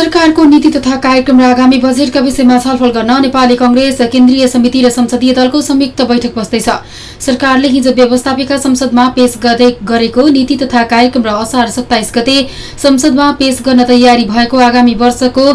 सरकारको नीति तथा कार्यक्रम र आगामी बजेटका विषयमा छलफल गर्न नेपाली कंग्रेस केन्द्रीय समिति र संसदीय दलको संयुक्त बैठक बस्दैछ। सरकारले हिजो व्यवस्थापिका संसदमा पेश गरेको नीति तथा कार्यक्रम र असार सत्ताइस गते संसदमा पेश गर्न तयारी भएको आगामी वर्षको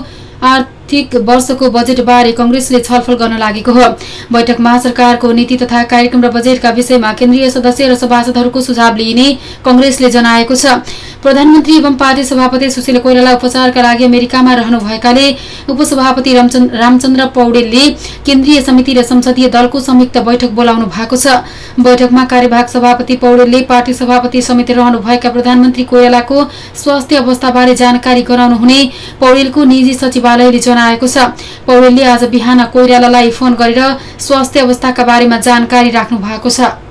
आर्थिक वर्षको बजेटबारे कंग्रेसले छलफल गर्न लागेको हो। बैठकमा सरकारको नीति तथा कार्यक्रम र बजेटका विषयमा केन्द्रीय सदस्य र सभासदहरूको सुझाव लिइने कंग्रेसले जनाएको छ। प्रधानमन्त्री एवं पार्टी सभापति सुशील कोइराला उपचारका लागि अमेरिकामा रहनुभएकाले उपसभापति रामचन्द्र पौडेलले केन्द्रीय समिति र संसदीय दलको संयुक्त बैठक बोलाउनु भएको छ। बैठकमा कार्यवाहक सभापति पौडेलले पार्टी सभापति समिति रहनुभएका प्रधानमन्त्री कोइरालाको स्वास्थ्य अवस्थाबारे जानकारी गराउनु हुने पौडेलको निजी सचिवालयले जनाएको छ। पौडेलले आज बिहान कोइरालालाई फोन गरेर स्वास्थ्य अवस्थाका बारेमा जानकारी राख्नु भएको छ।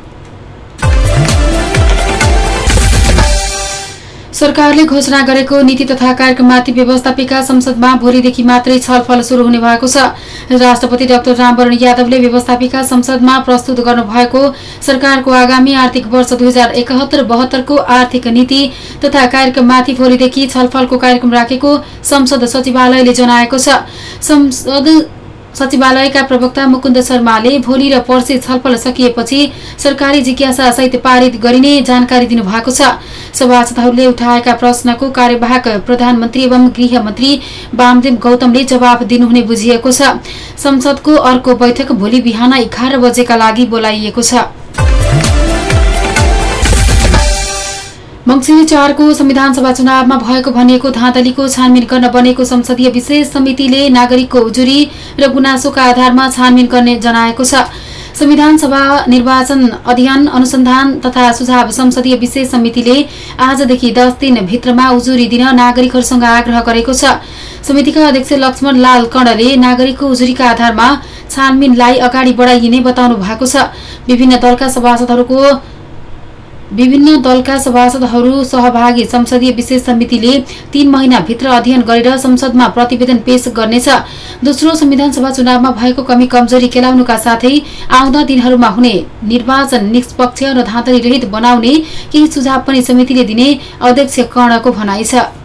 सरकारले घोषणा गरेको नीति तथा कार्यक्रममाथि व्यवस्थापिका संसदमा भोलिदेखि मात्रै छलफल शुरू हुने भएको छ। राष्ट्रपति डाक्टर रामवरण यादवले व्यवस्थापिका संसदमा प्रस्तुत गर्नुभएको सरकारको आगामी आर्थिक वर्ष दुई हजार एकहत्तर बहत्तरको आर्थिक नीति तथा कार्यक्रममाथि भोलिदेखि छलफलको कार्यक्रम राखेको संसद सचिवालयले जनाएको छ। सचिवालयका प्रवक्ता मुकुन्द शर्माले भोलि र पर्सि छलफल सकिएपछि सरकारी जिज्ञासा सहित पारित गरिने जानकारी दिनुभएको छ। सभासदहरूले उठाएका प्रश्नको कार्यवाहक प्रधानमन्त्री एवं गृहमन्त्री वामदेव गौतमले जवाब दिनुहुने बुझिएको छ। संसदको अर्को बैठक भोलि बिहान एघार बजेका लागि बोलाइएको छ। मङ्सिर चारको संविधान सभा चुनावमा भएको भनिएको धाँधलीको छानबिन गर्न बनेको संसदीय विशेष समितिले नागरिकको उजुरी र गुनासोका आधारमा छानबिन गर्ने जनाएको छ। संविधान सभा निर्वाचन अध्ययन अनुसन्धान तथा सुझाव संसदीय विशेष समितिले आजदेखि दस दिनभित्रमा उजुरी दिन नागरिकहरूसँग आग्रह गरेको छ। समितिका अध्यक्ष लक्ष्मण लाल कणले नागरिकको उजुरीका आधारमा छानबिनलाई अगाडि बढाइने बताउनु भएको छ। विभिन्न दलका सभासदहरूको विभिन्न दलका सभासदहरू सहभागी संसदीय विशेष समितिले तीन महिनाभित्र अध्ययन गरेर संसदमा प्रतिवेदन पेश गर्नेछ। दोस्रो संविधान सभा चुनावमा भएको कमी कमजोरी केलाउनुका साथै आउँदा दिनहरूमा हुने निर्वाचन निष्पक्ष र धाँधली रहित बनाउने केही सुझाव पनि समितिले दिने अध्यक्ष कर्णको भनाइ छ।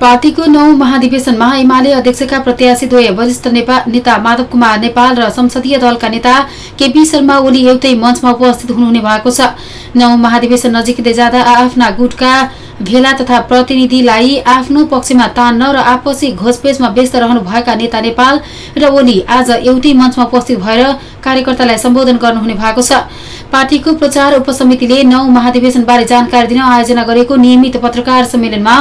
पार्टीको नौ महाधिवेशनमा एमाले अध्यक्षका प्रत्याशी द्वय वरिष्ठ नेता माधव कुमार नेपाल र संसदीय दलका नेता केपी शर्मा ओली एउटै मञ्चमा उपस्थित हुनुहुने भएको छ। नौ महाधिवेशन नजिकै जाँदा आफ्ना गुटका भेला तथा प्रतिनिधिलाई आफ्नो पक्षमा तान्न र आपसी घोषपेचमा व्यस्त रहनुभएका नेता नेपाल र ओली आज एउटै मञ्चमा उपस्थित भएर कार्यकर्तालाई सम्बोधन गर्नुहुने भएको छ। पार्टीको प्रचार उपसमितिले नौ महाधिवेशनबारे जानकारी दिन आयोजना गरेको नियमित पत्रकार सम्मेलनमा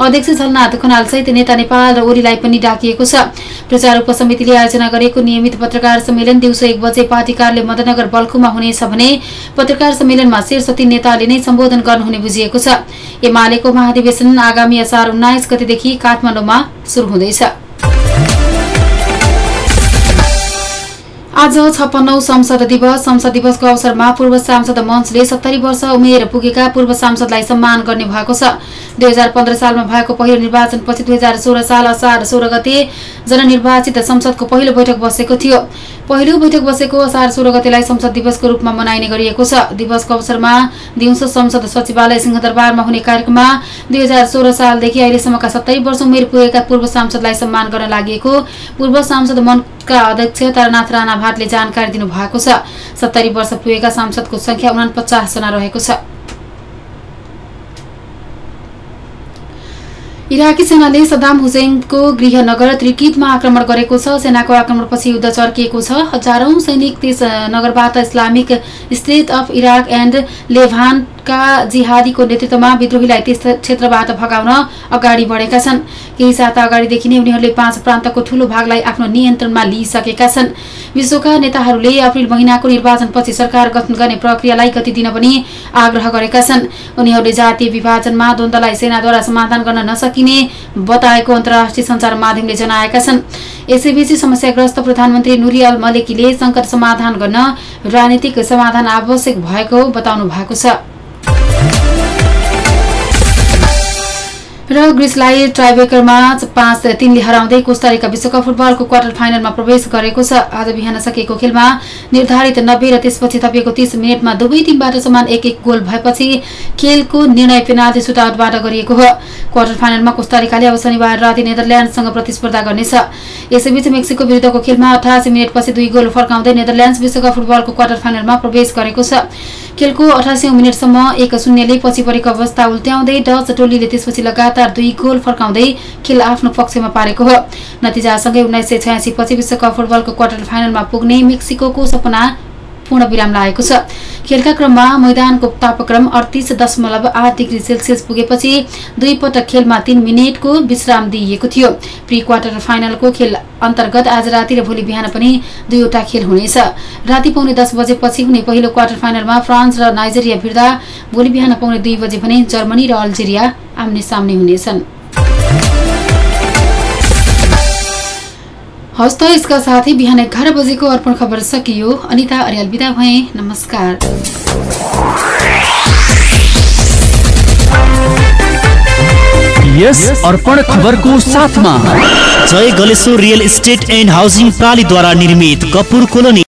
अध्यक्ष झलनाथ खनाल सहित नेता नेपाल र ओलीलाई पनि डाकिएको छ। प्रचार उपसमितिले आयोजना गरेको नियमित पत्रकार सम्मेलन दिउँसो एक बजे पार्टी कार्यालय मदनगर बल्खुमा हुनेछ भने पत्रकार सम्मेलनमा शीर्ष तीन नेताले नै सम्बोधन गर्नुहुने बुझिएको छ। एमालेको महाधिवेशन आगामी असार उन्नाइस गतेदेखि काठमाडौँमा शुरू हुँदैछ। आज छप्पन्नौ संसद दिवस। संसद दिवसको अवसरमा पूर्व सांसद मञ्चले सत्तरी वर्ष उमेर पुगेका पूर्व सांसदलाई सम्मान गर्ने भएको छ। दुई सालमा भएको पहिलो निर्वाचनपछि दुई साल असार सोह्र गते जननिर्वाचित संसदको पहिलो बैठक बसेको थियो। पहिलो बैठक बसेको असार सोह्र गतेलाई संसद दिवसको रूपमा मनाइने गरिएको छ। दिवसको अवसरमा दिउँसो संसद सचिवालय सिंहदरबारमा हुने कार्यक्रममा दुई सालदेखि अहिलेसम्मका सत्तरी वर्ष उमेर पुगेका पूर्व सांसदलाई सम्मान गर्न लागि पूर्व सांसद मनका अध्यक्ष तारानाथ राणा भाटले जानकारी दिनुभएको छ। सत्तरी वर्ष पुगेका सांसदको संख्या उनापचास जना रहेको छ। इराकी सेनाले सदाम हुसैनको गृहनगर त्रिकितमा आक्रमण गरेको छ। सेनाको आक्रमणपछि युद्ध चर्किएको छ। हजारौं सैनिक त्यस नगरबाट Islamic State of Iraq and Levant का जिहादीको नेतृत्वमा विद्रोहीलाई त्यस क्षेत्रबाट भगाउन अगाडि बढेका छन्। केही साता अगाडिदेखि नै उनीहरूले पाँच प्रान्तको ठूलो भागलाई आफ्नो नियन्त्रणमा लिइसकेका छन्। विश्वका नेताहरूले अप्रेल महिनाको निर्वाचनपछि सरकार गठन गर्ने प्रक्रियालाई गति दिन पनि आग्रह गरेका छन्। उनीहरूले जातीय विभाजनमा द्वन्द्वलाई सेनाद्वारा समाधान गर्न नसकिने बताएको अन्तर्राष्ट्रिय सञ्चार माध्यमले जनाएका छन्। यसैबीच समस्याग्रस्त प्रधानमन्त्री नुरियल मलेकीले संकट समाधान गर्न राजनीतिक समाधान आवश्यक भएको बताउनु भएको छ। र ग्रिसलाई ट्राइब्रेकरमा पाँच तीनले हराउँदै कोस्टारिका विश्वकप फुटबलको क्वार्टर फाइनलमा प्रवेश गरेको छ। आज बिहान सकिएको खेलमा निर्धारित नब्बे र त्यसपछि थपिएको तीस मिनटमा दुवै टिमबाट समान एक एक गोल भएपछि खेलको निर्णय पेनाल्टी सुटआउटबाट गरिएको हो। क्वार्टर फाइनलमा कोस्टारिकाले अब शनिबार राति नेदरल्याण्डसँग प्रतिस्पर्धा गर्नेछ। यसैबीच मेक्सिको विरुद्धको खेलमा अठासी मिनटपछि दुई गोल फर्काउँदै नेदरल्याण्ड विश्वकप फुटबलको क्वार्टर फाइनलमा प्रवेश गरेको छ। खेलको अठासी मिनटसम्म एक शून्यले पछि परेको अवस्था उल्ट्याउँदै डच टोलीले त्यसपछि लगातार दुई गोल फर्काउँदै खेल आफ्नो पक्षमा पारेको हो। नतिजासँगै उन्नाइस सय छयासी पछि विश्वकप फुटबलको क्वार्टर फाइनलमा पुग्ने मेक्सिको सपना पूर्ण विराम लागेको छ। खेलका क्रममा मैदानको तापक्रम अडतिस दशमलव आठ डिग्री सेल्सियस पुगेपछि दुई पटक खेलमा तीन मिनटको विश्राम दिइएको थियो। प्री क्वार्टर फाइनलको खेल अन्तर्गत आज राति र भोलि बिहान पनि दुईवटा खेल हुनेछ। राति पाउने दस बजेपछि हुने पहिलो क्वार्टर फाइनलमा फ्रान्स र नाइजेरिया भिड्दा भोलि बिहान पाउने दुई बजे भने जर्मनी र अल्जेरिया आम्ने सामने हुनेछन्। हस् त यसका साथै बिहान एघार बजेको अर्पण खबर सकियो। अनिता अर्याल विदा भए। नमस्कार। यस अर्पण खबरको साथमा। Jay Galeshwar real estate and housing प्रणालीद्वारा निर्मित कपुर कोलोनी।